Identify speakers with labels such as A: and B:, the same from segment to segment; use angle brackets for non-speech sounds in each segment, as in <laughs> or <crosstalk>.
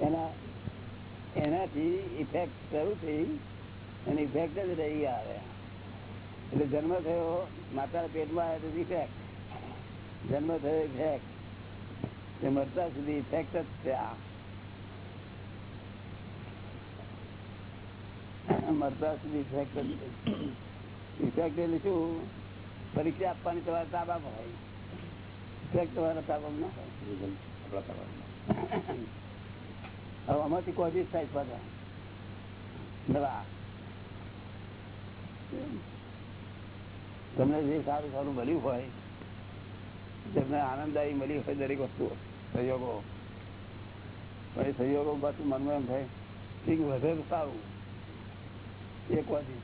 A: એના, એનાથી ઇફેક્ટ શરૂ થઈ અને ઇફેક્ટ જ રહી આવે. એટલે જન્મ થયો, માતાના પેટમાં આવ્યો તો ઇફેક્ટ જન્મ થયો ઇફેક્ટ મરતા સુધી ઇફેક્ટ જ છે આ. મરતા સુધી ઇફેક્ટ જ ઇફેક્ટ એટલે શું? પરીક્ષા આપવાની તમારે તાબા હોય. ઇફેક્ટ તમારા તાબામાં ના હોય. હવે આમાંથી કોઝિસ થાય પાછા. દવા તમને જે સારું સારું મળ્યું હોય તમને આનંદદાયી મળી હોય દરેક વસ્તુ, સહયોગો. પણ એ સહયોગો પાછું મનમાં એમ થાય કે વધે તો સારું. એક વાદી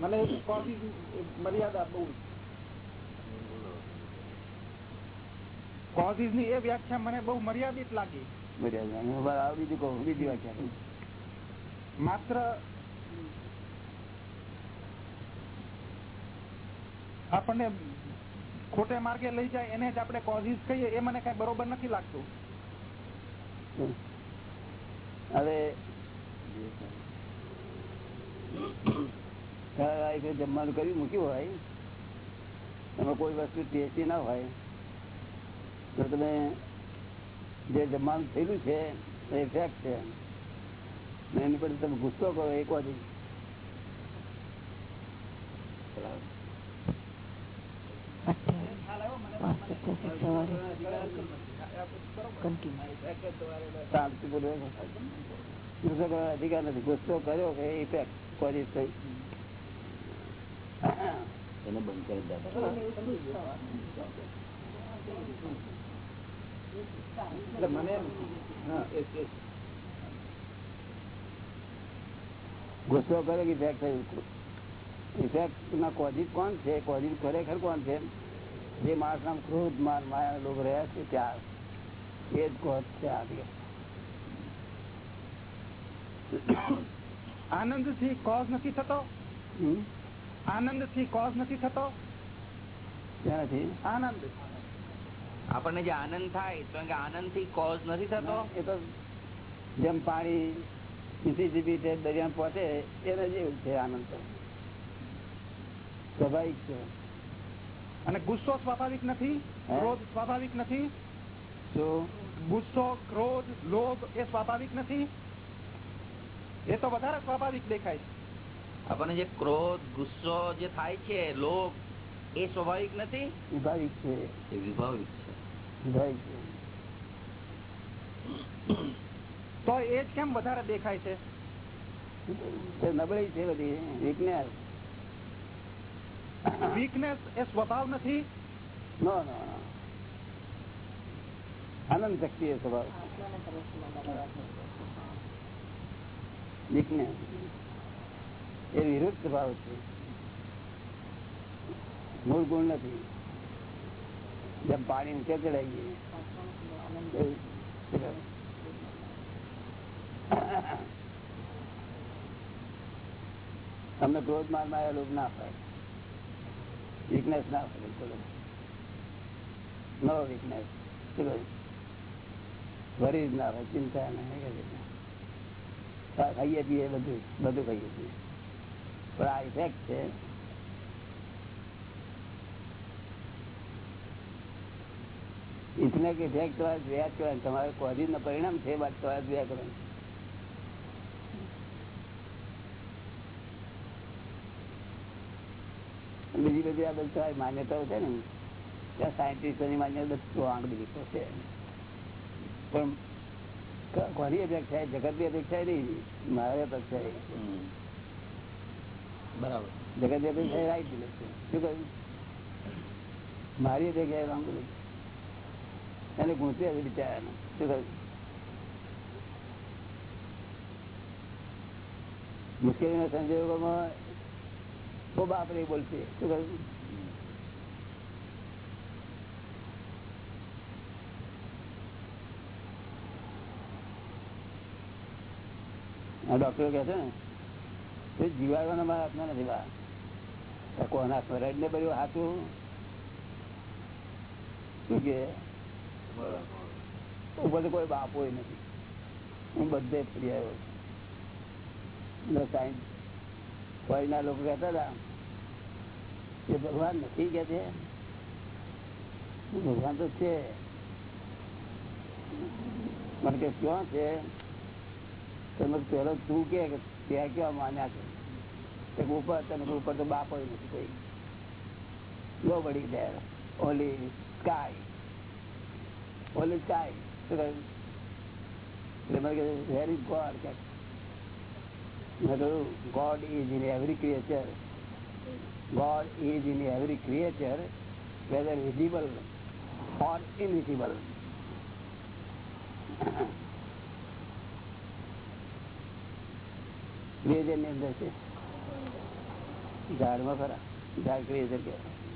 B: મને કોફી મર્યાદા બહુ કોઝિસની એ વ્યાખ્યા મને બહુ મર્યાદિત લાગી.
A: બીજું કહું બીજી વાક્યા
B: માત્ર આપણને ખોટે માર્ગે લઈ જાય એને જ આપણે કોઝિસ કહીએ એ મને કઈ બરોબર નથી લાગતું.
A: હવે જમવાનું કર્યું મૂક્યું હોય એમાં કોઈ વસ્તુ ટેસ્ટી ના હોય. તો તમે જે જમવાનું થયેલું છે એ ફેક્ટ છે એની પર તમે ગુસ્સો કરો એક વાર અધિકાર નથી ગુસ્સો કર્યો કે ઇફેક્ટ કોઝિસ થઈ એને બંધ કરી દાદા
B: એટલે મને
A: ગુસ્સો કરે કે ઇફેક્ટ થયું? ઇફેક્ટ ના કોઝિટ કોણ છે? કોઝિટ ખરેખર કોણ છે? જે માણસ નામ ક્રોધ માન માયા લોકો રહ્યા છે ત્યાં. એ જ કોઝ છે
B: આજે આનંદથી કોઝ નથી થતો?
A: હમ?
B: આનંદથી કોઝ નથી થતો?
A: ત્યાંથી
B: આનંદ
C: આપણને જે આનંદ થાય તો કે આનંદથી કોઝ નથી થતો?
A: એ તો જેમ પાણી મિસિસિપી છે દરિયા પહોંચે એને જેવું છે આનંદ તો સ્વાભાવિક છે.
B: અને ગુસ્સો સ્વાભાવિક નથી? ક્રોધ સ્વાભાવિક નથી?
A: તો?
B: ગુસ્સો ક્રોધ લોભ એ સ્વાભાવિક નથી? એ તો વધારે સ્વાભાવિક દેખાય છે.
C: આપણને જે ક્રોધ ગુસ્સો જે થાય છે લોભ એ સ્વાભાવિક નથી?
A: વિભાવિક છે.
C: એ વિભાવિક છે.
B: તો એ જ કેમ વધારે દેખાય છે?
A: નબળી છે બધી. વીકનેસ
B: વીકનેસ એ સ્વભાવ નથી?
A: નો નો નો. આનંદ શક્તિ એ સ્વભાવ. વીકનેસ એ વિરુદ્ધ સ્વભાવ છે. મૂળ ગુણ નથી. જેમ પાણી ઊંચે ચડાવીએ. તમને ક્રોધ મારમાં લોભ ના હોય વીકનેસ ના હોય બિલકુલ નો વીકનેસ વરી ના હોય, ચિંતા નહીં ખાઈએ પીએ બધું બધું ખાઈએ છીએ. પણ આ ઇફેક્ટ છે ઇતને કે ઇફેક્ટ તમારે જોયા જ કરવાનું તમારે કોઝિસનું પરિણામ છે બાદ તમારે જોયા કરવાનું. બીજી બધી આ બધી તમારી માન્યતાઓ છે ને ત્યાં સાયન્ટિસ્ટોની માન્યતા બધું આંખ બીજી છે. પણ કોની અપેક્ષા જગતની અપેક્ષા નહીં. મારી અપેક્ષા
C: બરાબર.
A: જગતની અપેક્ષા રાઈટ છે શું કહ્યું? મારી અપેક્ષા રામ બોલે એને ગુંચે આવી બિચારાને શું કહ્યું મુશ્કેલીના સંજોગોમાં ખૂબ આપણે બોલશે. શું કહ્યું ડોક્ટરો કહે છે ને જીવાડવાનો મારા હાથમાં નથી બા. કોના હાથમાં રડ ને બધું હાથું. શું કે ઉપર તો કોઈ બાપો નથી. હું બધે ફરી આવ્યો સાયન્સ ફોરીના લોકો કહેતા હતા કે ભગવાન નથી કે છે? ભગવાન તો છે. મને કે ક્યાં છે? તમે પેલો તું કે ત્યાં કેવા માન્યા છે? ઉપર તને ઉપર તો બાપ હોય નથી કોઈ. લો બડી ગયા ઓલી સ્કાય ઓલી સ્કાય શું કહ્યું એટલે મને કે વેર ઇઝ ગોડ કે મેં કહ્યું God is in every creature God is in every creature whether visible or invisible ક્રિએચરની અંદર છે ઝાડમાં ખરા ઝાડ ક્રિએચર કહેવાય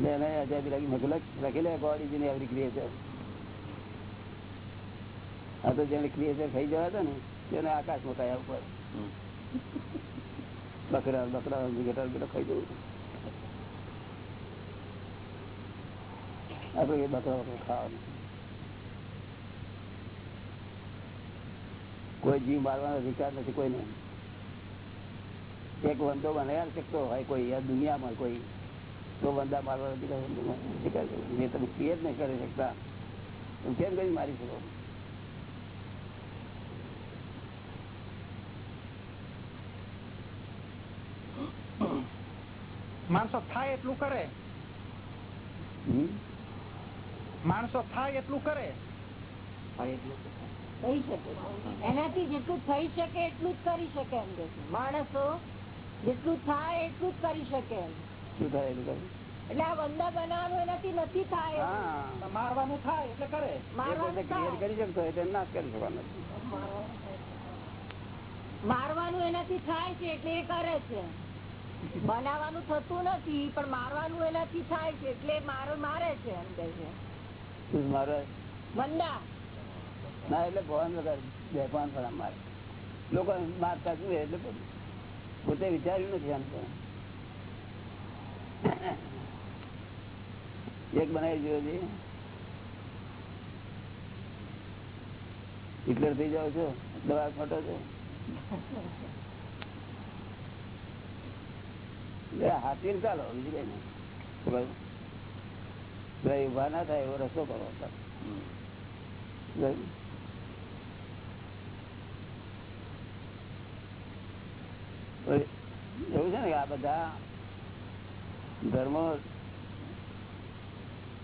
A: એટલે એને અજાબી લાગી મેં કીધું, લખેલું ગોડ ઇઝ એવરી ક્રિએચર આ તો જેને ક્રિએચર થઈ જવા હતા ને તેને આકાશ કયા ઉપર. બકરા બકરા ગટર ગટર ખાઈ જવું. આપડે એ બકરા બકરા ખાવાનું. કોઈ જીવ મારવાનો અધિકાર નથી કોઈને એક વંદો બનાવી શકતો હોય કોઈ આ દુનિયામાં કોઈ. તો વંદા મારવા. જે તમે ક્રિએટ નહીં કરી શકતા હું કેમ કરી મારી શકો?
B: માણસો થાય એટલું કરે. માણસો થાય એટલું કરે.
D: થઈ શકે. એનાથી જેટલું થઈ શકે એટલું જ કરી શકે એમ કે માણસો જેટલું થાય એટલું જ કરી શકે એમ.
A: શું થાય એટલે કરે?
D: એટલે આ વંદા બનાવવાનું એનાથી નથી થાય.
B: મારવાનું થાય એટલે કરે.
D: મારવાનું ક્લિયર
A: કરી શકતો એટલે ના કરી શકવાનું
D: મારવાનું એનાથી થાય છે એટલે એ કરે છે. બનાવવાનું થતું નથી પણ મારવાનું એનાથી થાય છે એટલે મારો મારે છે એમ કે છે.
A: મારે?
D: વંદા
A: ના એટલે ભવન વગર બે પાંચ મારે લોકો મારતા શું એટલે પોતે- પોતે વિચાર્યું નથી એમ તો. એક બનાવી જોયો હિટલર થઈ જાવ છો? દવા ખોટો છો? હાથી ચાલો, બીજું કઈ નહીં? ઊભા ના થાય એવો રસ્તો કરો? એવું છે ને આ બધા ધર્મો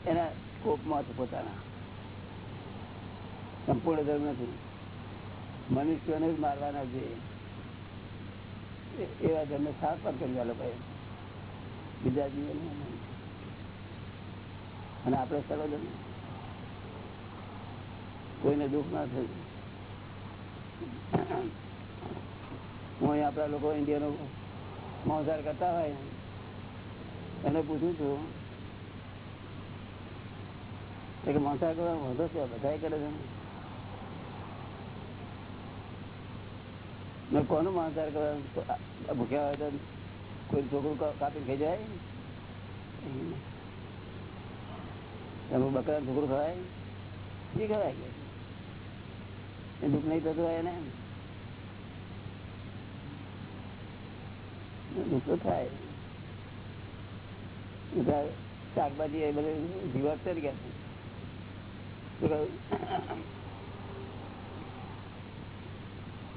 A: એના સ્કોપમાં છે પોતાના. સંપૂર્ણ ધર્મ નથી. મનુષ્યોને જ મારવાના છે. એવા ધર્મ સાત કરી આ લોકોએ બીજા જીવન અને આપણે સરળ કોઈને દુઃખ ના થયું. હું આપણા લોકો ઇન્ડિયાનો મોસાર કરતા હોય. એને પૂછું છું. કે મોંસાર કરવા વધો છે બધા કરે છે કોનું મોંસાર કરવા ભૂખ્યા હોય તો કોઈ છોકરું કાપી ખાઈ જાય? એનું બકરા છોકરું ખવાય? એ ખવાય એ દુઃખ નહીં થતું હોય એને? દુઃખ તો થાય. શાકભાજી એ બધું જીવત છે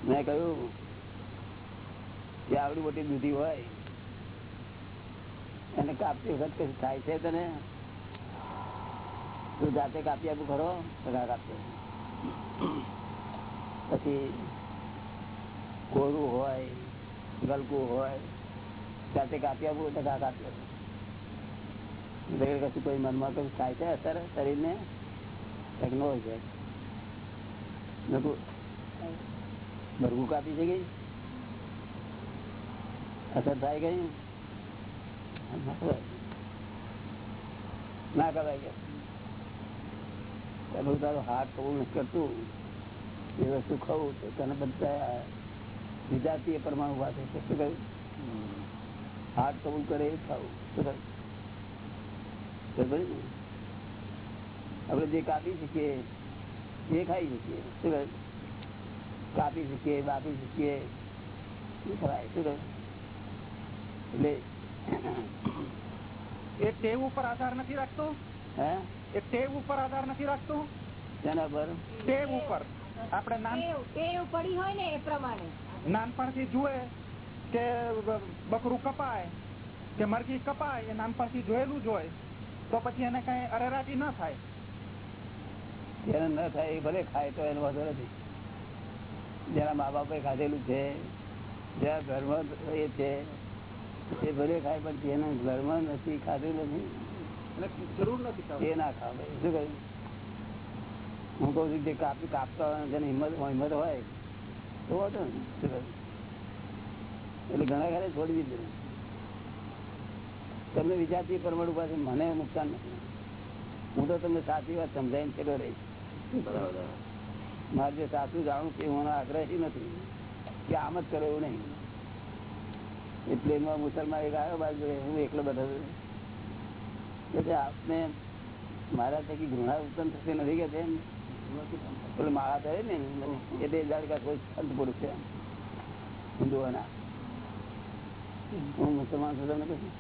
A: મેં કહ્યું કે આવડી મોટી દૂધી હોય, એને કાપતી વખત કશું થાય છે તને? તું જાતે કાપી આપું ખરો? ટકા કાપતો. પછી કોરું હોય ગલકું હોય, જાતે કાપી આપું ટકા કાપી આપું એટલે કશું કોઈ મનમાં કશું થાય છે અસર શરીરને કંઈક ન હોય છે નકું ભરગું કાપી છે ગઈ અસર થાય ગઈ ના કરાય કે પેલું તારું હાથ કબૂલ નથી કરતું એ વસ્તુ ખાવું તો તને બધા વિજાતીય પરમાણુ વાત છે શું કહ્યું હાથ કબૂલ કરે એ ખાવું શું થાય? ખબર ને? આપણે જે કાપી શકીએ એ ખાઈ શકીએ શું કહે? કાપી શકીએ બાપી શકીએ એ ખવાય શું કહે? એટલે
B: એ ટેવ ઉપર આધાર નથી રાખતો?
A: હે?
B: એ ટેવ ઉપર આધાર નથી રાખતો?
A: તેના પર?
B: ટેવ ઉપર. આપણે નાન
D: ટેવ ટેવ પડી હોય ને એ પ્રમાણે.
B: નાનપણથી જુએ કે બકરું કપાય કે મરઘી કપાય એ નાનપણથી જોયેલું જ હોય. તો પછી એને કઈ અરેરાટી ના થાય.
A: જેને ન થાય એ ભલે ખાય તો એનો વાંધો નથી. જેના મા બાપે ખાધેલું છે જ્યાં ઘરમાં એ છે એ ભલે ખાય પણ જેને ઘરમાં નથી ખાધેલું નથી
B: જરૂર નથી
A: એ ના ખાવે. શું કહ્યું? હું કઉ છું જે કાપી કાપતા હોય જેને હિંમત હિંમત હોય તો વાંધો ને શું કહ્યું? એટલે ઘણા ઘરે છોડી દીધું. તમને વિચારતી પરમાણુ પાસે મને નુકસાન નથી. હું તો તમને સાચી વાત સમજાવીને છેલ્લો રહીશ મારે જે સાચું જાણું કે હું આગ્રહી નથી કે આમ જ કરો એવું નહીં. એ પ્લેનમાં મુસલમાન એક આવ્યો બાજુ હું એકલો બેઠો એટલે આપને મારા થકી ઘૃણા ઉત્પન્ન થશે નથી કે તેમ? પેલું માળા થયે ને એટલે જાડકા કોઈ સંત પુરુષ છે હિન્દુઓના. હું મુસલમાન છું તમને કહું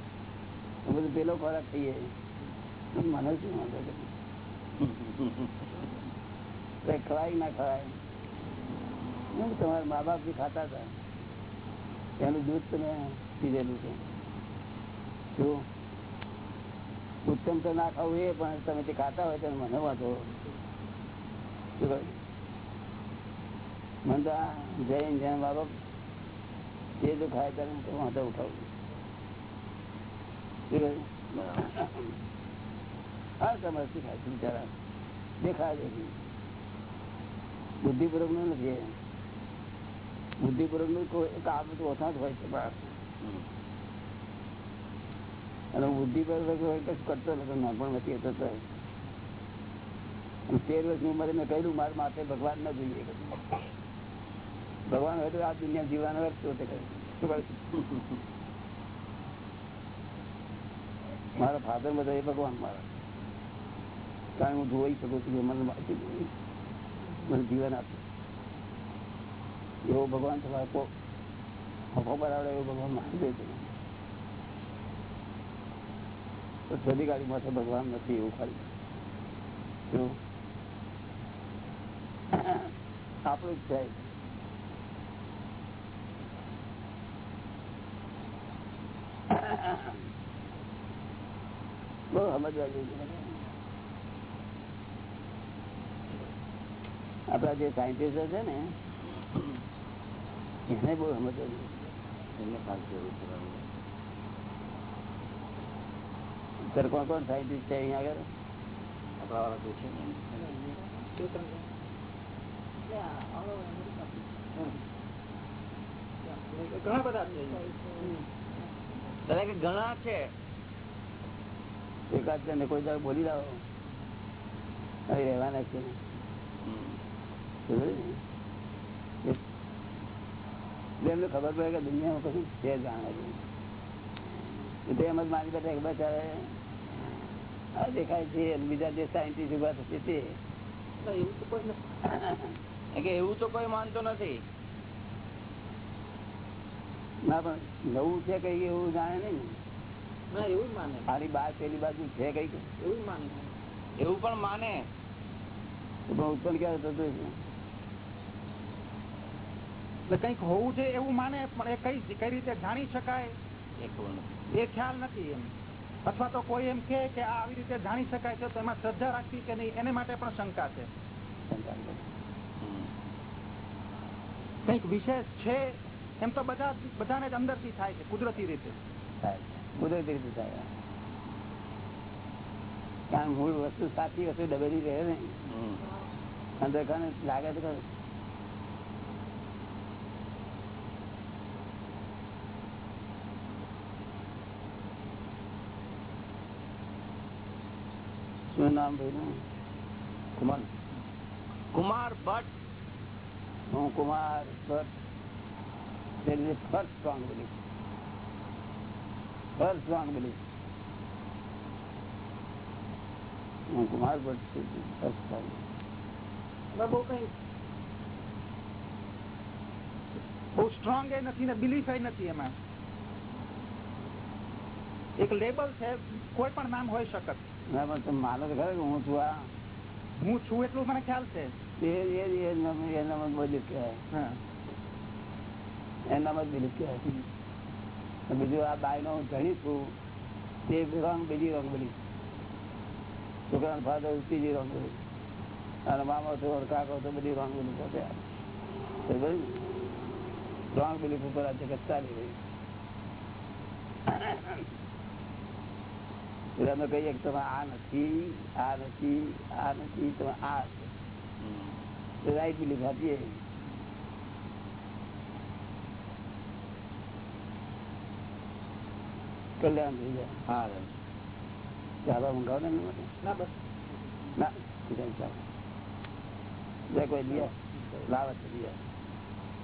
A: બધું પેલો ખોરાક થઈએ મને શું વાંધો ખવાય ના ખવાય? હું તમારા મા બાપ જે ખાતા હતા એનું દૂધ તમે પીધેલું છે. જો ઉત્તમ તો ના ખાવું એ, પણ તમે તે ખાતા હોય તો મને વાંધો? મને તો જૈન જૈન બાબા જે જો ખાય ત્યારે વાંધો ઉઠાવું શું કહ્યું? હા તમારે શું ખાય છે બિચારા દેખાય દેખી બુદ્ધિપૂર્વકનું નથી બુદ્ધિપૂર્વકનું કામ તો ઓછા જ હોય છે અને બુદ્ધિપૂર્વક હોય તો કરતો નથી નાનપણ નથી હતો તો તેર વર્ષની ઉંમરે મેં કહ્યું મારે માથે ભગવાન ના જોઈએ ભગવાન હોય તો આ દુનિયા જીવવાનો શું કહ્યું શું કહ્યું? મારા ફાધર બધા એ ભગવાન મારા. કારણ હું જોઈ શકું છું મને મને જીવન આપ્યું એવો ભગવાન તમારે કો- હકો બરાવડે એવો ભગવાન મારી દે છે ગાડી માથે ભગવાન નથી એવું ખાલી. આપણું જ છે બહુ સમજવા જેવું આપડા જે સાયન્ટિસ્ટો છે ને એને બહુ સમજવા કોણ કોણ સાયન્ટિસ્ટ છે અહીંયા આગળ?
B: ઘણા બધા છે
C: ઘણા છે.
A: એકાદ જણને કોઈ દાડો બોલી લાવો. અહીં રહેવાના છે એમને ખબર પડે કે દુનિયામાં કશું છે જાણે છે એમ જ મારી બેઠા એક બચારે આ દેખાય છે બીજા જે સાયન્ટિસ્ટ ઊભા થશે તે.
C: કોઈ નથી. <laughs> એવું તો કોઈ માનતો નથી.
A: ના પણ નવું છે કઈ એવું જાણે નહીં.
B: ના એવું માને.
A: આની બાર પેલી બાજુ છે કઈ
B: એવું માને.
C: એવું પણ માને.
A: ઉત્પન્ન ક્યારે થતું
B: એટલે કંઈક હોવું છે એવું માને પણ એ કઈ કઈ રીતે જાણી શકાય?
C: એ
B: ખ્યાલ નથી એમ. અથવા તો કોઈ એમ કે કે આ આવી રીતે જાણી શકાય છે તો એમાં શ્રદ્ધા રાખવી કે નહીં એને માટે પણ શંકા છે. કંઈક વિશેષ છે? એમ તો બધા બધાને જ અંદરથી થાય છે કુદરતી રીતે.
A: થાય. કુદરતી રીતે થાય. કારણ મૂળ વસ્તુ સાચી વસ્તુ ડબેલી રહે ને અંદર કોને લાગે તો ખરું. શું નામ ભાઈ કુમાર.
C: કુમાર ભટ્ટ.
A: હું કુમાર ભટ્ટ. ફર્સ્ટ સ્ટ્રોંગ બની ફર્સ્ટ સ્ટ્રોંગ
B: બહુ એ નથી ને બિલીફ એ નથી એમાં. એક લેબલ છે કોઈ પણ નામ હોઈ શકત
A: માનો તો ખરે હું છું આ.
B: હું છું એટલું મને ખ્યાલ છે.
A: એના એ એ નામ એ નામ જ બિલીફ કહેવાય એનામાં જ બિલીફ કહેવાય બીજું આ બાયનો હું ધણી છું તે રંગ બીજી રંગ બની. છોકરાનો ફાધર ત્રીજી રંગ બની. અને મામા છો કાકો તો બધી રંગ બની પોતે રંગ બિલીફ ઉપર આ જગત ચાલી રહી. એટલે અમે કહીએ કે તમે આ નથી આ નથી આ નથી તમે આ છો રાઈટ બિલીફ આપીએ. કલ્યાણ થઈ જાય.
C: હા
A: ચાલો મંગાવો ને
B: ના બસ.
A: ના જાય ચાલો કોઈ દિયા. લાવે છે દિયા.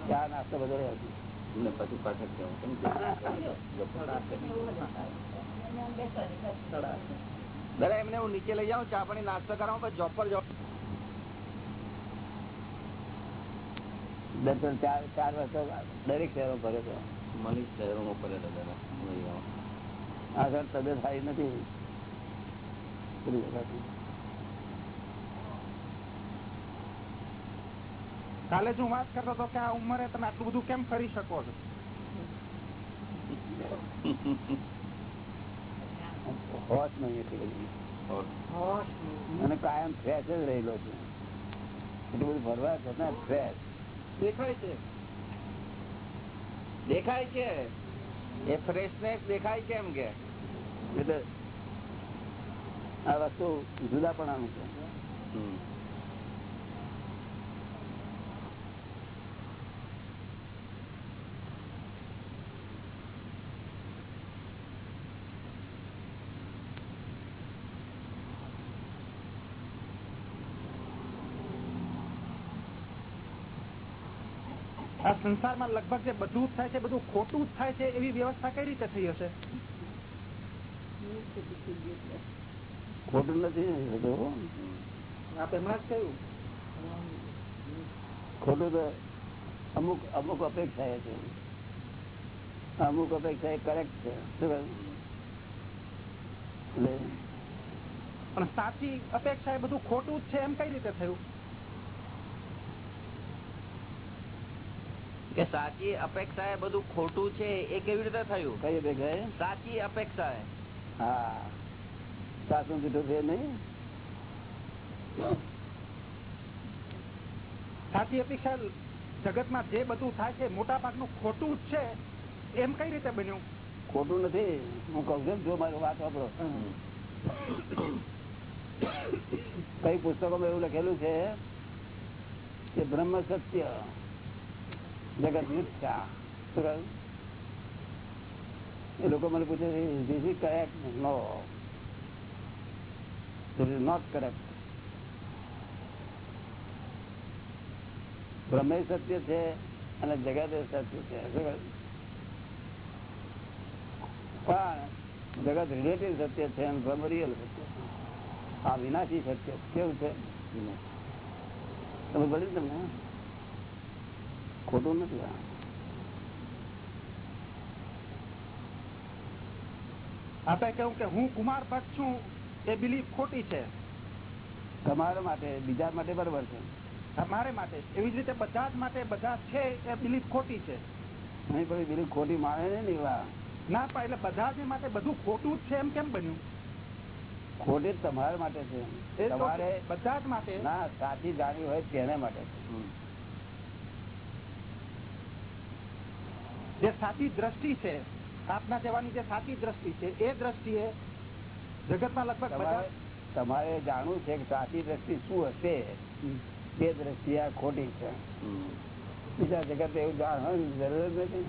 A: ચા નાસ્તો બધો રહ્યો છે
C: પછી પાછળ દાદા એમને હું નીચે લઈ જાઉં ચા પાણી નાસ્તો કરાવું પછી જોબ પર જાઉં.
A: ચાર ચાર વર્ષો દરેક શહેરો ભરે છે.
C: મનીષ શહેરોમાં પડે દાદા. લઈ આવો
A: આ તબિયત સારી નથી
B: કાલે જ હું વાત કરતો હતો કે આ ઉંમરે તમે આટલું બધું કેમ કરી શકો છો?
A: હોશ નહીં એટલી બધી. અને કાયમ ફ્રેશ જ રહેલો છે. એટલું બધું ભરવા છતાં ફ્રેશ
C: દેખાય છે. દેખાય છે. એ ફ્રેશનેસ દેખાય છે એમ કે?
A: એટલે આ વસ્તુ જુદાપણાનું છે.
B: આ સંસારમાં લગભગ જે બધું જ થાય છે બધું ખોટું જ થાય છે એવી વ્યવસ્થા કઈ રીતે થઈ હશે?
A: ખોટું નથી ખોટું તો અમુક અમુક અપેક્ષા એ છે. અમુક અપેક્ષા એ કરેક્ટ છે. શું એટલે
B: પણ સાચી અપેક્ષા એ બધું ખોટું જ છે એમ કઈ રીતે થયું?
C: કે સાચી અપેક્ષા એ બધું ખોટું છે એ કેવી રીતે થયું?
A: કઈ અપેક્ષા
C: સાચી અપેક્ષા એ.
A: હા. સાચું જૂઠું છે નહીં?
B: સાચી અપેક્ષા જગતમાં જે બધું થાય છે મોટા ભાગનું ખોટું જ છે. એમ કઈ રીતે બન્યું?
A: ખોટું નથી. હું કઉ છું જો મારી વાત વાપરો કઈ પુસ્તકોમાં એવું લખેલું છે કે બ્રહ્મ સત્ય જગત મિથ્યા? એ લોકો મને પૂછે this is correct no this is not correct બ્રહ્મે સત્ય છે અને જગત સત્ય છે. પણ જગત રિલેટિવ સત્ય છે અને બ્રહ્મ રિયલ સત્ય છે. આ વિનાશી સત્ય. કેવું છે? તમે પડ્યું તમને ખોટું નથી આ.
B: આપણે કહ્યું કે હું કુમાર ભટ્ટ છું એ બિલીફ ખોટી છે.
A: તમારા માટે બીજા માટે બરોબર છે.
B: તમારે માટે એવી જ રીતે બધા જ માટે બધા છે એ બિલીફ ખોટી છે.
A: નહીં પછી બિલીફ ખોટી માને ને નહીં વા
B: ના પણ એટલે બધા જ માટે બધું ખોટું જ છે એમ કેમ બન્યું?
A: ખોટી તમારા માટે છે. તમારે
B: બધા જ માટે.
A: ના સાચી જાણવી હોય તેને માટે.
B: જે સાચી દ્રષ્ટિ છે આપના જવાની જે સાચી દ્રષ્ટિ છે એ દ્રષ્ટિએ જગતમાં લગભગ બધા
A: તમારે જાણવું છે કે સાચી દ્રષ્ટિ શું હશે? તે દ્રષ્ટિ આ ખોટી છે. બીજા જગત એવું જાણવાની જરૂર નથી.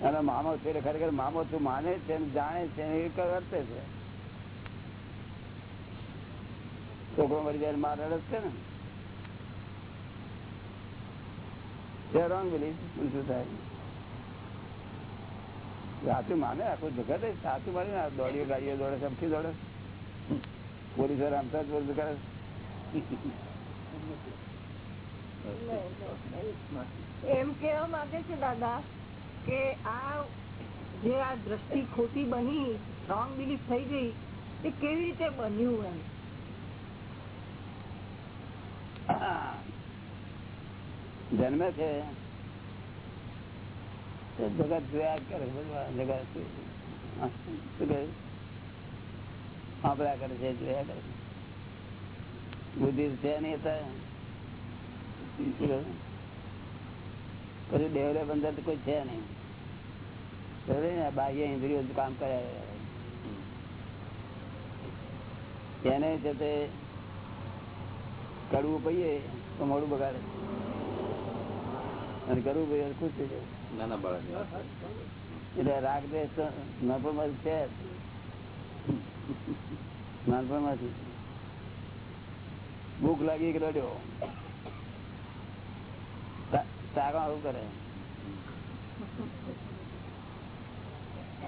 A: અને મામો છે ખરેખર મામો તું માને છે જાણે છે ને એ કરતે છે. છોકરો મરી જાય મારે છે ને તે રોંગ બિલીફ શું થાય સાચું માને આખું જગત જ સાચું માને ને આ દોડીઓ ગાડીઓ દોડે સમથી દોડે. પોલીસવાળા આમ તો જ બધું કરે.
D: એમ કેવા માંગે છે દાદા કે આ જે આ દ્રષ્ટિ ખોટી બની રોંગ બિલીફ થઈ ગઈ એ કેવી રીતે બન્યું એમ? <coughs>
A: જન્મે છે. જગત જોયા કરે જગત સાંભળ્યા કરે. છે જોયા કરે. બુદ્ધિ છે નહીં? પછી ડેવલપ અંદર કોઈ છે નહીં? બાહ્ય ઇન્દ્રિયો કામ કરે. એને છે તે કડવું કહીએ તો મોડું બગાડે. અને કરવું પહીએ ખુશ થઈ જાય
C: નાના બાળક
A: એટલે રાગ દ્વેષ નાનપણમાં છે નાનપણમાંથી ભૂખ લાગી કે રડ્યો તારા આવું કરે?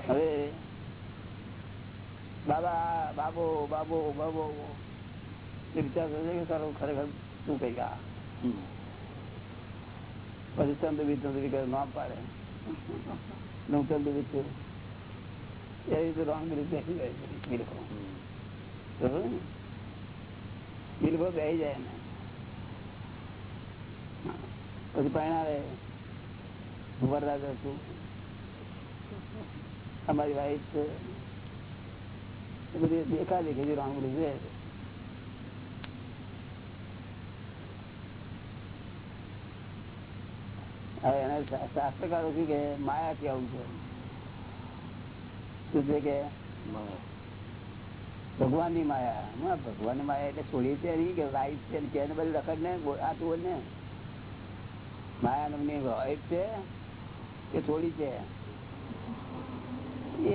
A: હવે બાબા બાબો બાબો બાબો. વિચાર થશે કે સારું ખરેખર શું કઈ આ પછી ચંદ્રવીર ચંદ્રવી કરે ના પાડે હું ચંદ્રવીર એ રીતે રોંગ રીતે બિલકુલ બેસી જાય ને પછી પહેણાવે વરરાજ હતું અમારી વાઈફ છે બધી દેખા દેખી રોંગ બિલીફ હવે એને શાસ્ત્રકારો શું કે માયા કેવું છે? શું છે કે? ભગવાનની માયા. ભગવાનની માયા એટલે છોડી છે નહીં કે વાઈફ છે ને કે બધું રખડ ને આ તું ને. માયા નામની વાઈફ છે કે છોડી છે?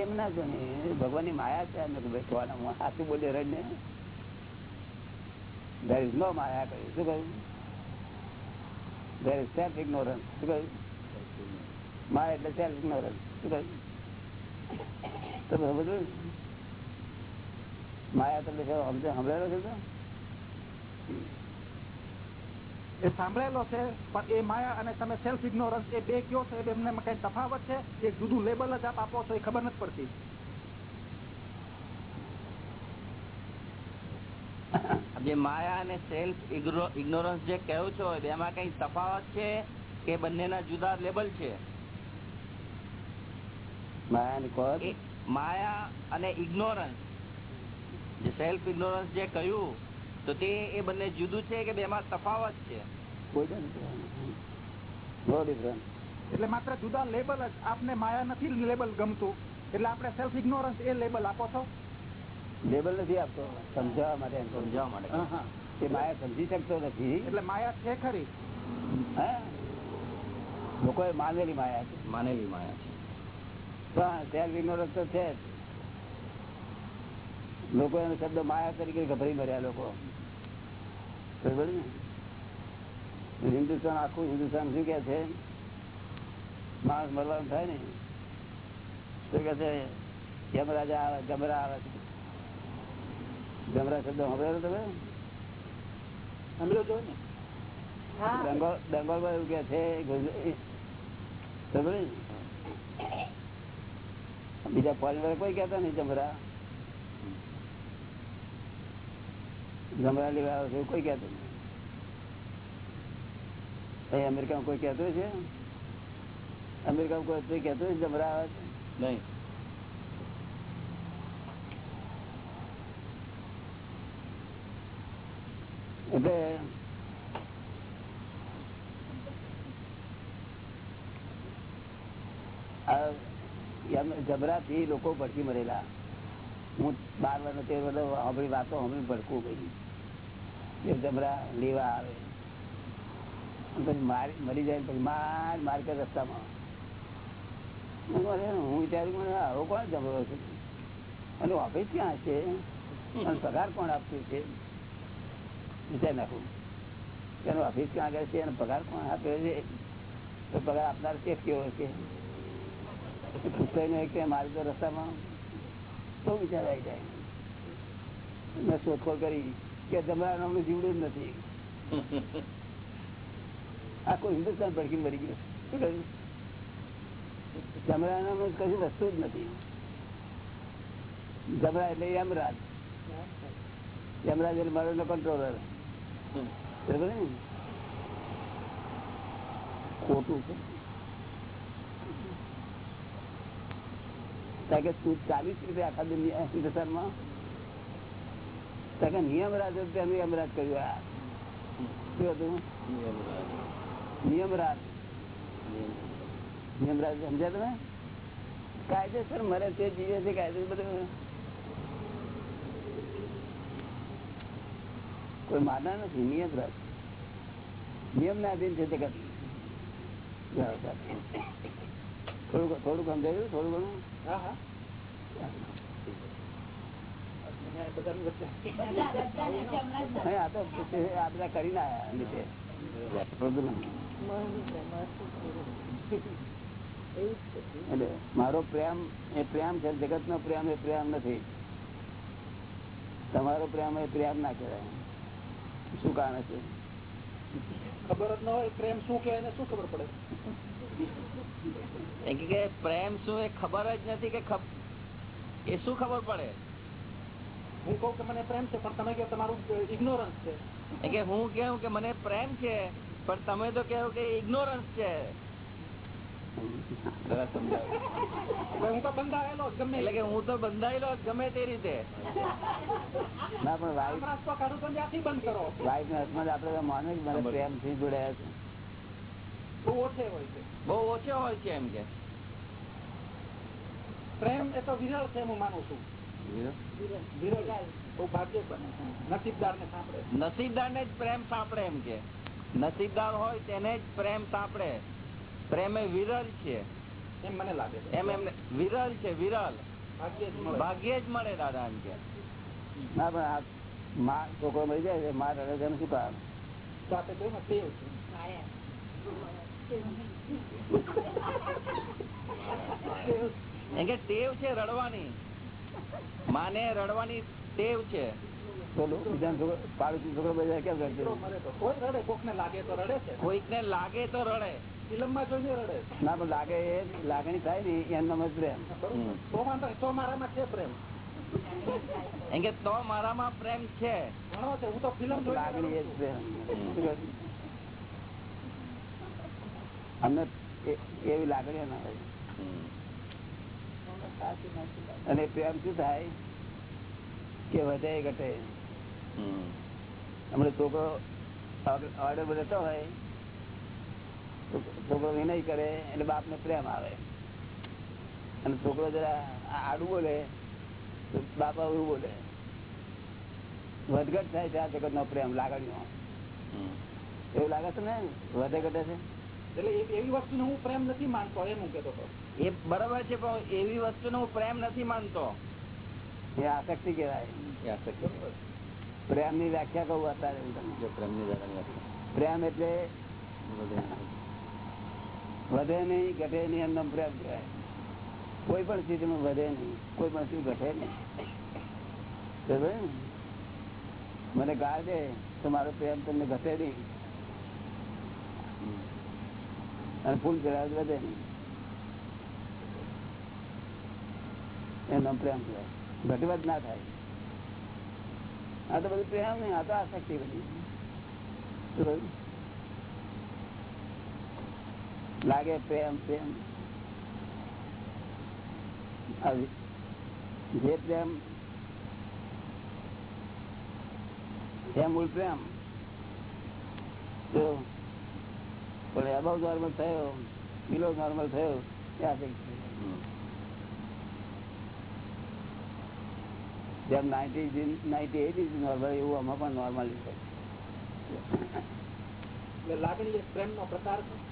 A: એમ ના જો ભગવાનની માયા છે સાચું બોલે રડ ને. There નો માયા કહ્યું શું કહ્યું? There is self ignorance શું કહ્યું માયા એટલે self ignorance શું તમે સમજવું માયા તમને શું છે
B: એ સાંભળેલો છે પણ એ માયા અને તમે સેલ્ફ ઇગ્નોરન્સ એ બે કયો છે? એમને કઈ તફાવત છે? એ જુદું લેબલ જ આપ આપો છો એ ખબર નથી પડતી. <laughs>
C: જે માયા અને સેલ્ફ ઇગ્નોરન્સ જે કહો છો એમાં કઈ તફાવત છે કે બંનેના જુદા લેબલ છે? માયા અને ઇગ્નોરન્સ જે સેલ્ફ ઇગ્નોરન્સ જે કહ્યું તો તે એ બંને જુદું છે કે બેમાં તફાવત છે?
A: કોઈ નો ડિફરન્સ
B: એટલે માત્ર જુદા લેબલ જ આપને માયા નથી લેબલ ગમતું. એટલે આપણે સેલ્ફ ઇગ્નોરન્સ એ લેબલ આપો છો?
A: લેબલ નથી આપતો. સમજાવવા માટે
C: સમજાવવા માટે.
A: એ માયા સમજી શકતો નથી.
B: એટલે માયા છે ખરી.
A: હા? લોકોએ માનેલી માયા છે.
C: માનેલી માયા છે.
A: પણ તો છે લોકો એનો શબ્દ માયા તરીકે ગભરી મર્યા લોકો. બરોબર ને? હિન્દુસ્તાન આખું હિન્દુસ્તાન શું કે છે? માણસ મરવાનું થાય ને? તો કે છે? યમરાજા આવે ગમરા આવે છે જમરા શબ્દ સાંભળ્યો તમે?
B: સાંભળ્યો ને?
D: હા.
A: એવું કે છે ગુજ- ખબર ને? બીજા ફોરેનર કોઈ કહેતા નહીં જમરા. જમરા લેવા આવે છે કોઈ કહેતું નહીં. અમેરિકામાં કોઈ કેતું છે? અમેરિકામાં કોઈ છે જમરા આવે છે?
C: નહીં.
A: એટલે જબરા થી લોકો ભડકી મરેલા. હું બાર વર્ષ તેર વર્ષ સાંભળી વાતો સાંભળી ભડકું ગઈ. જબરા લેવા આવે. પછી મારી મરી જાય પછી માર માર કે રસ્તામાં. હું વિચાર્યું અરે હું વિચારું મને આવો કોણ જબરો છે? અને ઓફિસ ક્યાં છે? અને પગાર કોણ આપતું છે? વિચાર નાખું. એનો ઓફિસ ક્યાં આગળ છે, એનો પગાર કોણ આપ્યો છે? તો પગાર આપનાર શેઠ કેવો છે? નહીં કે મારી તો રસ્તામાં બહુ વિચાર આવી જાય? મેં શોધખોળ કરી કે તમારા નામનું જીવડું જ નથી. આખું હિન્દુસ્તાન ભડકી મરી ગયું. શું કહ્યું જમરા કશું વસ્તુ જ નથી. જમરા એટલે યમરાજ. યમરાજ એટલે મારો કંટ્રોલર ખોટું છે કે તું ચાલીસ રૂપિયા આખા દુનિયા નિયમ રાજ હતું તેનું યમરાજ કર્યું આ શું હતું નિયમ રાજ નિયમ રાજ સમજ્યા તમે કાયદેસર મરે તે જીવે છે, કાયદેસર બધું કોઈ માનના નથી નિયમ રાજ નિયમ ના અધીન છે જગત થોડું થોડું સમજાયું થોડું ઘણું
B: હા હા.
A: એટલે મારો પ્રેમ એ પ્રેમ છે જગત નો પ્રેમ એ પ્રેમ નથી. તમારો પ્રેમ એ પ્રેમ ના કહેવાય. શું કારણ છે?
B: ખબર જ ન હોય પ્રેમ શું કે શું ખબર પડે?
C: કે પ્રેમ શું એ ખબર જ નથી કે એ શું ખબર પડે?
B: હું કહું કે મને પ્રેમ છે પણ તમે કે તમારું ઇગ્નોરન્સ છે.
C: કે હું કેવું કે મને પ્રેમ છે પણ તમે તો કેવું કે ઇગ્નોરન્સ છે.
B: હું તો બંધાયેલો ગમે
C: એટલે કે હું તો રીતે.
A: ના પણ વાઈફ
B: બંધ કરો.
A: વાઈફ ના હસબન્ડ આપડે તો માને કે મને પ્રેમથી જોડાયા છે
B: બહુ ઓછે હોય છે.
C: બહુ ઓછો હોય છે એમ કે.
B: પ્રેમ એ તો વિરળ છે હું માનું છું. વિરળ? બહુ ભાગ્ય બને નસીબદાર ને સાંભળે.
C: નસીબદાર ને જ પ્રેમ સાંપડે એમ કે. નસીબદાર હોય તેને જ પ્રેમ સાંપડે પ્રેમ એ વિરલ છે.
B: એમ મને લાગે છે.
C: એમ એમને વિરલ છે વિરલ.
B: ભાગ્યે જ મળે.
C: દાદા એમ કે.
A: ના પણ આ માં છોકરો મળી જાય છે માં રડે છે શું કામ?
B: તો કહ્યું છે.
C: કે ટેવ છે રડવાની. માને રડવાની ટેવ છે.
A: તો છોકરો પાડોશી જાય કેમ રડે
B: છોકરો કોઈ રડે કોક ને લાગે તો રડે છે.
C: કોઈક ને લાગે તો રડે.
A: ના પણ લાગે એ લાગણી થાય ને એમનો જ પ્રેમ.
B: તો મારામાં છે પ્રેમ.
C: એમ કે તો મારામાં પ્રેમ છે.
B: હું તો ફિલ્મ
A: લાગણી એ જ પ્રેમ. અમને એવી લાગણી ના હોય. અને પ્રેમ શું થાય? કે વધે ઘટે. હમણાં છોકરો ઓર્ડર બધો હોય. તો છોકરો વિનય કરે એટલે બાપ ને પ્રેમ આવે. અને છોકરો જરા આડું બોલે તો બાપ અવરું બોલે વધઘટ થાય છે આ જગત નો પ્રેમ લાગણીઓ. એવું લાગે છે ને? વધે ઘટે છે?
B: એટલે એવી વસ્તુ હું પ્રેમ નથી માનતો એમ હું કેતો
C: એ બરાબર છે પણ એવી વસ્તુનો હું પ્રેમ નથી માનતો.
A: એ આસક્તિ કહેવાય. પ્રેમની વ્યાખ્યા કહું અત્યારે હું તમને. પ્રેમ એટલે વધે નહીં, ઘટે નહીં, એમનો પ્રેમ કહેવાય કોઈ પણ સ્થિતિમાં વધે નહીં, કોઈ પણ સ્થિતિ ઘટે નહીં. મને ગાળ દે, તો મારો પ્રેમ તમને ઘટે નહીં. અને ફૂલ ચડાવે વધે નહીં. એમનો પ્રેમ કહેવાય ઘટવત ના થાય. આ તો બધું પ્રેમ નહીં, આ તો આસક્તિ બધી શું કહ્યું? લાગે પ્રેમ પ્રેમ. જે પ્રેમ, જે મૂળ પ્રેમ. પણ અબાઉ નોર્મલ થયો બિલો નોર્મલ થયો, ત્યાં જેમ ninety ninety eight is normal એવું આમાં પણ નોર્મલ
B: લાગણી પ્રેમ નો પ્રકાર છે.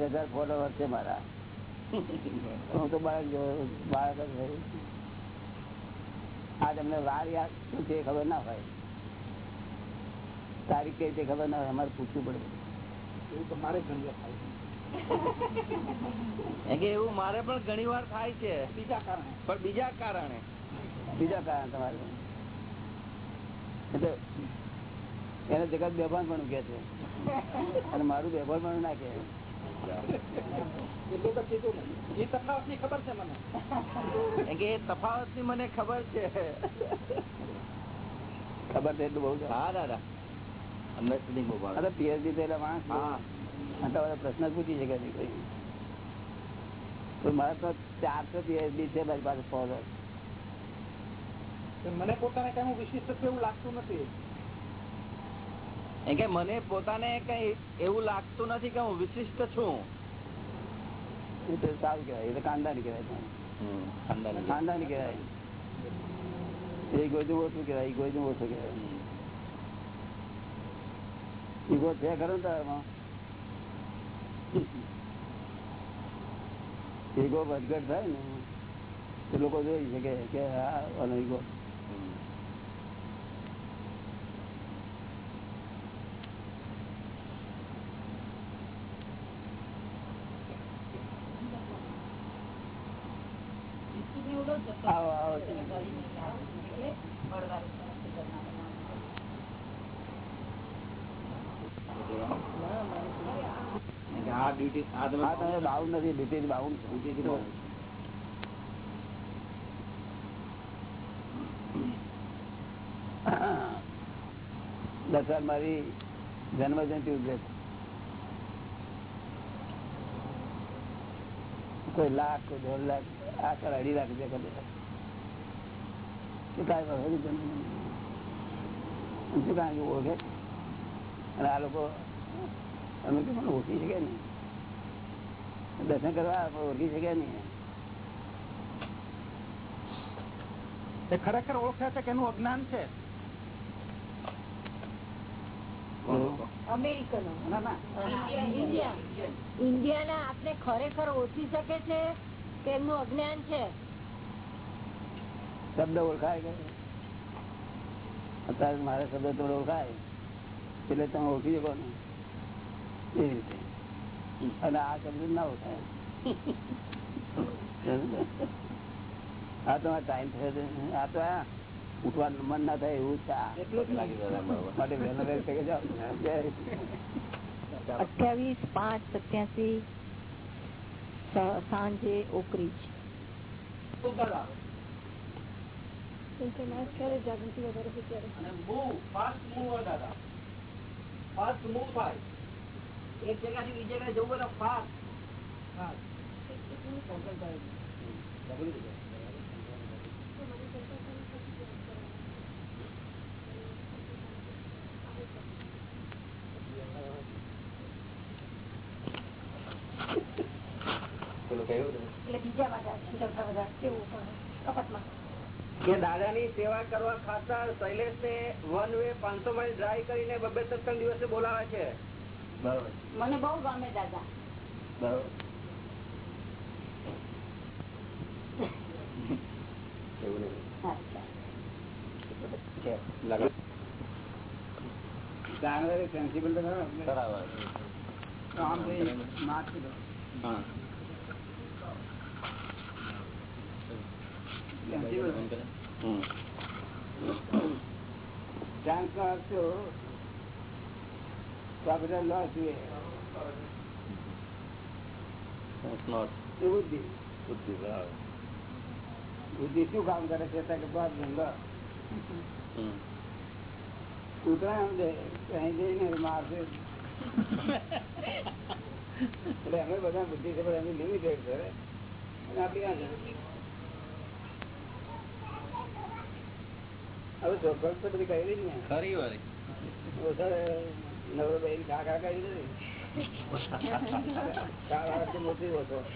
A: હજાર ફોલોવર છે મારા. હું તો બાળક બાળક જ છું આ તમને વાર યાદ શું છે ખબર ના હોય. તારીખ કઈ તે ખબર ના હોય અમારે પૂછવું પડે.
B: એવું તો મારે ઘણી થાય છે.
C: એમ કે એવું મારે પણ ઘણી વાર થાય છે.
B: બીજા કારણે.
C: પણ બીજા કારણે.
A: બીજા કારણ તમારે. એટલે એને જગત બેભાન પણ કે છે. અને મારું બેભાન પણ ના કે
B: તફાવતની મને
C: ખબર છે.
A: ખબર છે એટલું બહુ
C: હા દાદા. અંડરસ્ટેન્ડિંગ બહુ
A: અરે પીએચડી થયેલા માણસ
C: હા.
A: તમારે પ્રશ્ન પૂછી શકે નહીં મારા તો ચારસો પીએચડી છે મારી પાસે ફોલોઅર
B: મને પોતાને કઈ વિશિષ્ટ એવું લાગતું નથી.
C: કે મને પોતાને કઈ એવું લાગતું નથી કે હું વિશિષ્ટ છું.
A: એ તો સારું કહેવાય એ તો કાંદાની કહેવાય.
C: ખાનદાની
A: કહેવાય. એ ગોજું ઓછું કહેવાય એ ગોજું ઓછું કહેવાય. ઈગો છે ખરો ને તારામાં? ઈગો વધઘટ થાય ને? તો લોકો જોઈ શકે કે હા ઈગો
C: હમ.
A: આવો આવો
C: એમ કે
A: નથી ડિટેલ
C: ડ્યુટી
A: મારી જન્મ જયંતિ ઉજવે કોઈ લાખ કોઈ દોઢ લાખ આ કર અઢી લાખ રૂપિયા કરે કાંઈ વધુ શું કાંઈ ઓળખે? અને આ લોકો અમે કે પણ ઓળખી શકે ને. દર્શન કરવા ઓળખી શકે નહીં.
B: ખરેખર ઓળખે છે કે એનું અજ્ઞાન છે?
D: અમેરિકનો.
B: ના ના.
D: ઇન્ડિયા ઇન્ડિયાના. આપને ખરેખર ઓળખી શકે છે કે એમનું અજ્ઞાન છે?
A: શબ્દ ઓળખાય કે અત્યારે મારા શબ્દ થોડો ઓળખાય. એટલે તમે ઓળખી શકો ને. એ રીતે. અને આ શબ્દ ના ઓળખાય આ તો ટાઈમ થયો છે. આ તો ઉઠવાનું મન ના થાય એવું છે.
B: એટલું જ
C: લાગી દાદા બરોબર.
A: માટે વહેલા વહેલા થઈ જાઓ.
E: અઠ્યાવીસ પાંચ સત્યાસી સાંજે ઓકરીજ જાગૃતિ વધારે છે ત્યારે?
B: ફાસ્ટ મૂવ ફાસ્ટ મૂવ થાય.
C: એક જગ્યાથી બીજી જગ્યાએ જવું ને.
D: એટલે કપટમાં.
C: કે સેવા કરવા ખાતર શૈલેષ ને વન વે પાંચસો માઇલ ડ્રાઈવ કરીને બબે સત્સંગ દિવસે બોલાવે છે.
D: મને બહુ ગમે દાદા.
A: જાનવરી સેન્સિબલ તો
C: બરાબર.
A: આમ માર્ક
C: હા.
A: સેન્સિબલ.
C: હમ.
A: ચાન્સ નો અર્થ તો આ બધા લોસ જોઈએ. બુદ્ધિ.
C: બુદ્ધિ
A: બુદ્ધિ શું કામ કરે છે? કે કૂતરા એમ દે અહીં જઈને મારશે. એટલે અમે બધા બુદ્ધિ છે એમની લિમિટેડ છે. આપણી આ હવે ચોક્કસ તો બધી કહેલી જ ને
C: ખરી વારી.
A: નવરો બેન ઘા ખા કરી મોટી હતો.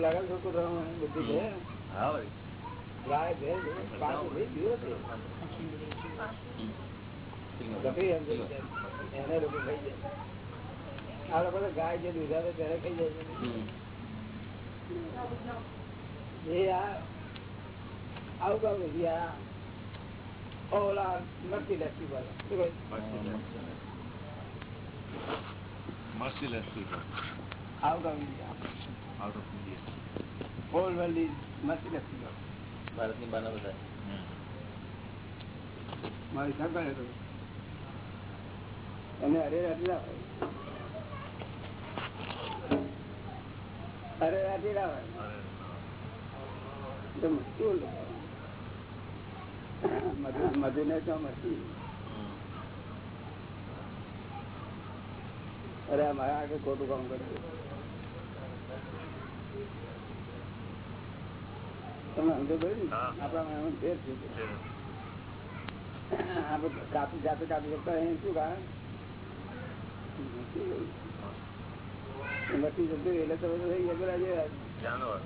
A: લાગે છોકરો બુદ્ધિ છે?
C: હા
A: ગાય ભેંસ પાછું ભાઈ છે. એને લોકો ખાઈ જાય. આ લોકો ગાય જે દૂધ આવે ત્યારે ખાઈ જાય. એ આ આવું કામ ઓલા મસ્તી લસ્તી વાળા. મસ્તી કહે? આવું કામ નથી આ.
F: out of
A: all world is મસ્તી લસ્તી વાળા.
C: ભારતની બાના બધા.
A: મારી સરકાર હતો એને અરે ના અરે હોય. મુશ્કેલ અરે મારા આગળ ખોટું કામ કર્યું તમે સમજો ભાઈ? આપણા એમાં ફેર છે આપડે કાપી જાતે કાપી શકતા એ શું કારણ નથી જતું એટલે તો બધું થઈ પેલા
F: જાનવર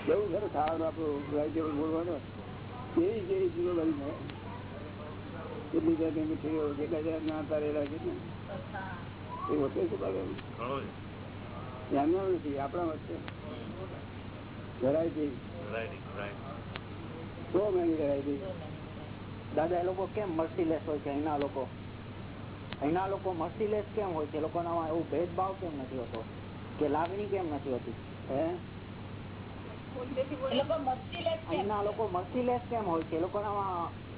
A: કેવું ખરું ખાવાનું આપણું વેજીટેબલ બોલવાનું કેવી કેવી ચીજો બની કેટલી જાતની મીઠાઈઓ કેટલા જાત ના તારેલા છે ને? એ હોતે શું
F: પાડે
A: એમના નથી આપણા વચ્ચે વેરાયટી સો મેની વેરાયટી
B: દાદા એ લોકો કેમ મર્સીલેસ હોય છે અહીંના લોકો? અહીંના લોકો મર્સીલેસ કેમ હોય છે? લોકોના એવું ભેદભાવ કેમ નથી હોતો? કે લાગણી કેમ નથી હોતી?
A: હે?
B: અહીંના લોકો મર્સીલેસ કેમ? હોય છે? એ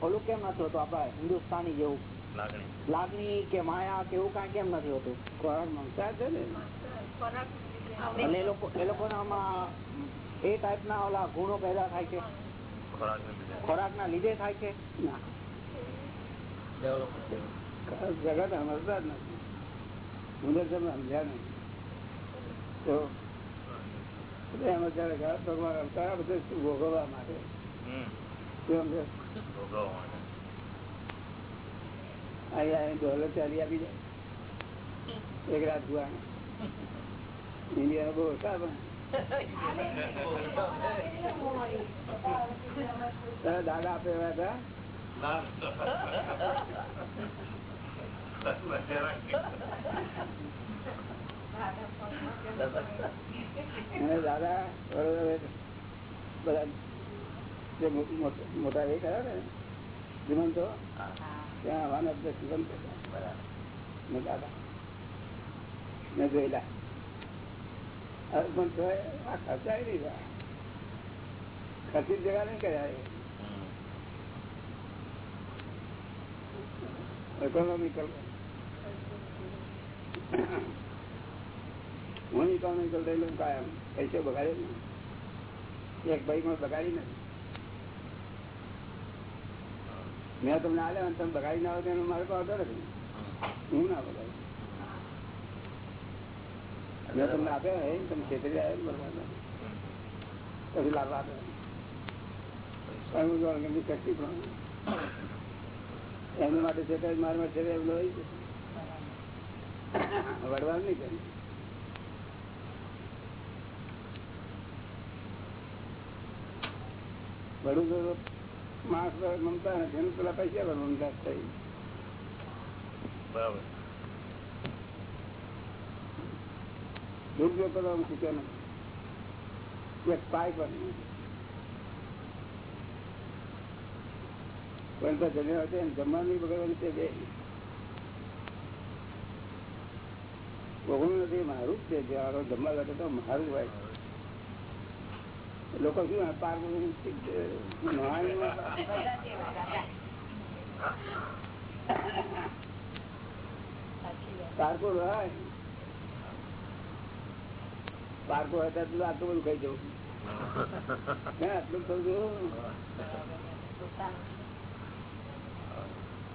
B: ઓલું કેમ નથી હોતું? આપડા હિન્દુસ્તાની જેવું.
F: લાગણી.
B: લાગણી કે માયા કે એવું કઈ કેમ નથી હોતું?
A: ખોરાક મમતા છે ને?
B: એટલે એ લોકો એ લોકોનામાં એ ટાઈપના ઓલા ગુણો પેદા થાય છે.
F: ખોરાક ના લીધે
B: લીધે થાય છે?
A: ના. જગત સમજતા જ નથી. હું તમે સમજ્યા નહીં. તો એમ જ જાણે કે આ ભગવાન અવતાર બધું ભોગવવા માટે? અહીંયા ડોલર ચાલી આપી જાય એક રાત ઇન્ડિયાનો બહુ ઓછા પણ. દાદા આપે હતા? દાદા વડોદરા બધા જે મો- મો- મોટા એ ખરા ને શ્રીમંતો ત્યાં આવવાના બધા શ્રીમંત હતા. ને દાદા મેં જોયેલા હવે પણ તો આ ખર્ચાય નહીં રહ્યા. ખર્ચી જગા નહીં કર્યા એ હું ઇકોનોમિકલ રહેલું કાયમ પૈસો બગાડે ને એક ભાઈ માં બગાડી નથી મેં તમને આલ્યા અને તમે બગાડી ના આવે તેનો મારે કોઈ વાંધો નથી. હું ના બગાડી. મેં તમને આપ્યા હે તમે છેતરી આવ્યા ને બરાબર. પછી લાભ આપે. પણ હું જોવાનું એમની શક્તિ પણ એમની માટે છે મારા માટે છે એમ લઈ વડવાનું નહીં કર્યું વડું તો માણસ મમતા નથી. એનું પેલા પૈસા પર મમતા થઈ.
F: બરાબર.
A: દુરુપયોગ કરવાનું શીખ્યો નથી એક પાય પર. પણ તો જમ્યા જમવાનું બગડવાનું છે. બે નથી મારું જ છે. જે જમવા લાગે તો મારું જ હોય. લોકો શું પાર પારકો હોય? પારકો હતા <laughs> તો આટલું બધું ખાઈ જવું. આટલું કહું છું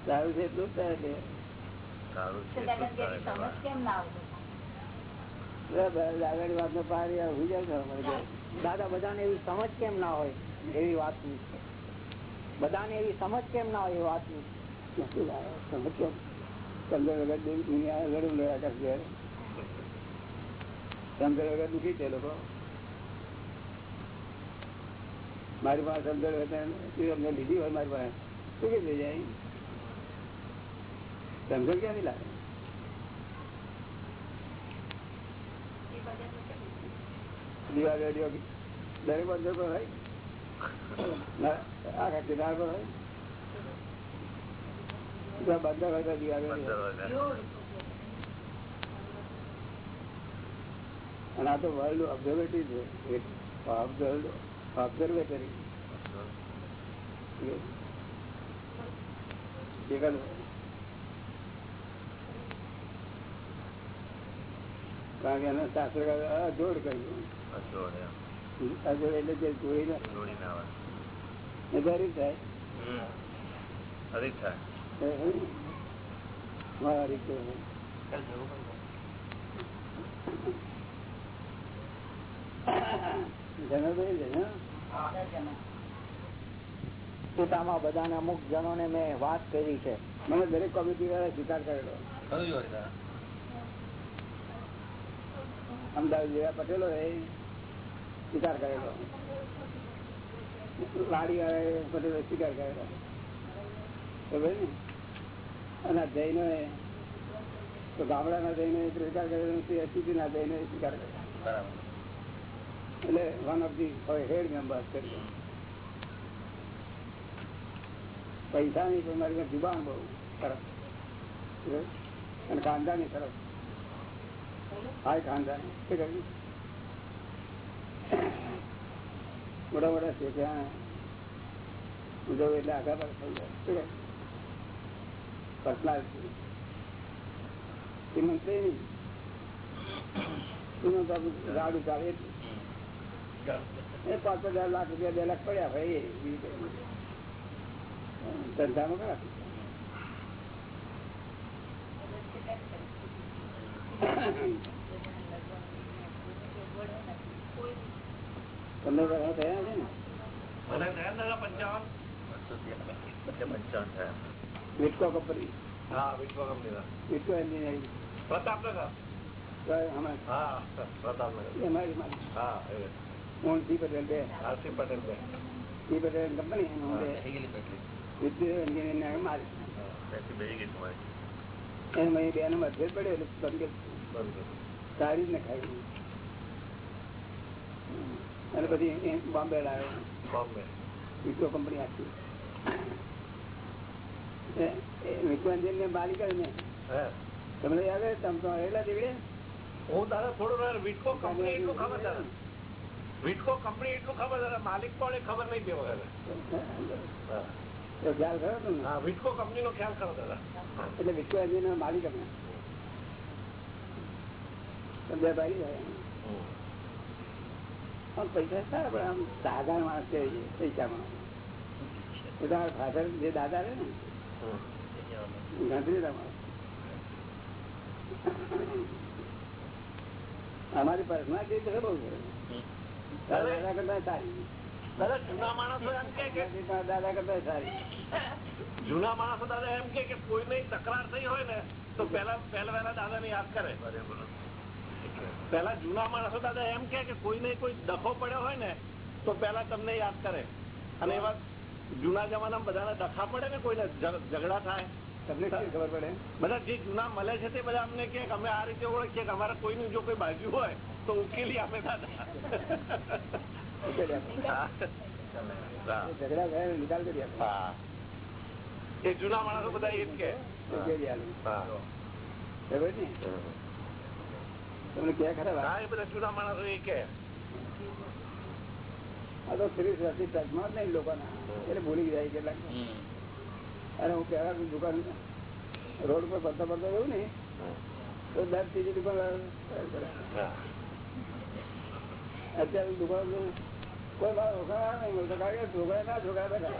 A: સારું છે એટલું જ થાય છે.
F: સારું છે એટલું જ તમારે.
A: આગળ વાત નો પાર હું જાય.
B: દાદા, બધાને એવી સમજ કેમ ના હોય? એવી વાતની. બધાને એવી સમજ કેમ ના હોય એ વાતની.
A: સમજ કેમ? ચંદ્ર વગર દુનિયા લડું લડ્યા કરશે ચંદ્ર વગર દુખી છે લોકો. મારી પાસે વગર તું અમને લીધી હોય મારી પાસે. શું કે લઈ જાય? ચંદ્ર ક્યાંથી લાવે? દીવા રેડિયો દરેક બંદર પર હોય. ના, આખા કિનાર પર હોય. જ્યાં બંદર હોય ત્યાં દીવા
F: પંદર
A: રેડિયો
F: વાગ્યા.
A: અને આ તો વર્લ્ડ ઓબ્ઝર્વેટરી છે. ઓબ્ઝર્વેટરી કારણ કે એના શાસ્ત્ર જોડ કર્યું.
F: અજોડ એમ.
A: અમુક એટલે જે જોઈને
F: જોડીને આવે.
A: એ થાય
F: હમ. થાય.
A: એ હે? મારા રીતે જનરભાઈ છે ને
B: અમુક જણોને મેં વાત કરી છે
A: મને દરેક કોમિટી વાળા સ્વીકાર કરેલો અમદાવાદ જેવા પટેલો એ સ્વીકાર કરેલો. વાડી વાળા પટેલો સ્વીકાર કરેલો. ખબર ને અને જૈનો એ તો ગામડાના જૈનો એ સ્વીકાર કરેલો સિટી ના જૈનો એ સ્વીકાર કરેલો. એટલે one of the head member કર્યો પૈસા ની પણ મારી જુબાન બહુ સરસ. અને ખાનદાની સરસ. હાય ખાનદાની મોટા મોટા છે ત્યાં ઉદવ એટલે આગળ કહ્યું? પર્સનાલિટી શ્રીમંત નહીં. શ્રીમંત ગાડું ચાલે એ પાંચ હજાર લાખ રૂપિયા બે લાખ પડ્યા ભાઈ. ધંધામાં ખરા થયા છે ને?
F: બસો.
A: Witco company. Witco engineering. એમાં હું પટેલ બે. જી પટેલ કંપની બે. વિદ્યુત એન્જિનિયરિંગ મારી
F: ત્યાંથી બેસી ગઈ તમારી.
A: એમાં બે નો મતભેદ પડ્યો એટલે બંધ કરી. ને ખાઈ અને પછી બોમ્બે લાવ્યો. કંપની તમને યાદ આવે તમે તો રહેલા દીવડે?
G: હું તારે થોડું વિટકો કંપની એટલું ખબર છે વિટકો કંપની એટલું ખબર છે માલિક પણ ખબર નહીં તે
A: તો ખ્યાલ ખરો
G: વિટકો કંપની નો ખ્યાલ કરો દાદા.
A: એટલે વિશ્વ એન્જિનિયર માલિક અમે. સમજ્યા ભાઈ પણ પૈસા સારા પણ આમ સાધારણ માણસ છે પૈસામાં. એ ફાધર જે દાદા રે ને ગણતરી અમારી પર્સનાલિટી તો બહુ છે. દાદા કરતા સારી.
G: દાદા જૂના માણસો એમ કે કે
A: તારા દાદા કરતા સારી
G: જૂના માણસો દાદા એમ કે કોઈને તકરાર થઈ હોય ને તો પેલા પહેલા પહેલા દાદા ને યાદ કરે. પેલા જૂના માણસો દાદા એમ કે કે કોઈને કોઈ ડખો પડ્યો હોય ને તો પેલા તમને યાદ કરે. અને એવા જૂના જમાનામાં બધાને ડખા પડે ને કોઈને ઝઘડા થાય.
A: તમને ખબર પડે?
G: બધા જે જૂના મળે છે તે બધા અમને કે અમે આ રીતે ઓળખીએ કે અમારે કોઈનું જો કોઈ બાજુ હોય તો ઉકેલી આપે દાદા.
A: ઝઘડા થયા નિકાલ કરી
G: એ જૂના માણસો બધા એ જ કે
A: ઉકેલી આપો.
G: હા.
A: ખબર ને તમને ક્યાં ખરા
G: એ બધા જૂના માણસો એ કે
A: આ તો શ્રી સતી ટચમાં જ નહીં લોકોના એટલે ભૂલી જાય કેટલાક અને હું કેવા દુકાન રોડ પર ફરતા ફરતા જઉં ને તો દર ત્રીજી દુકાન અત્યારે દુકાન કોઈ મારો નહીં બોલતો કારણ કે ઢોકળા ના ઢોકળા બધા.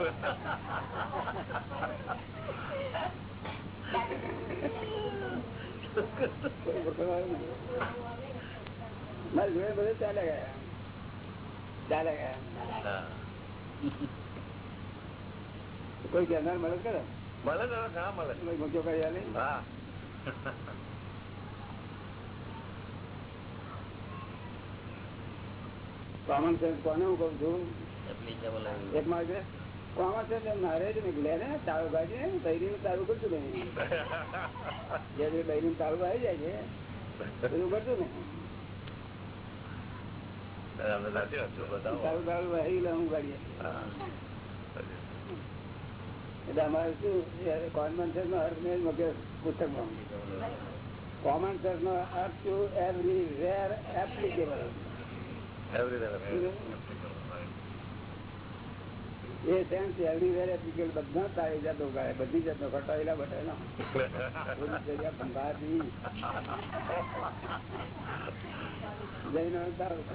A: મારી જોડે બધું ચાલે ગયા. ચાલે ગયા. કોઈ કહેનાર મદદ કરે?
F: મળે હા મળે.
A: મૂક્યો કરી આલે
F: હા.
A: કોમન સેન્સ કોને હું કઉ છું? એક માર્ગ કોમન સેન્સ એમ મારે જ નીકળે ને તારું કાઢી ને બૈરી નું તારું કરતું નહીં? જે બૈરી નું તારું આવી જાય છે બધું કરતું ને
F: અમને સાચી વાત છે બતાવો.
A: તાળું તાળું આવી લે હું કાઢીએ.
F: હા.
A: એટલે અમારે શું કોમન સેન્સ નો અર્થ મેં મૂક્યો પુસ્તકમાં. કોમન સેન્સ નો અર્થ ટુ એવરી વેર એપ્લિકેબલ. એ સેન્સ એવરી વેર એપ્લિકેબલ બધા તારી જાતો ગાય બધી જાતનો કટાયેલા બટાયેલા પૂરી જગ્યા ભંગારથી જઈને તારું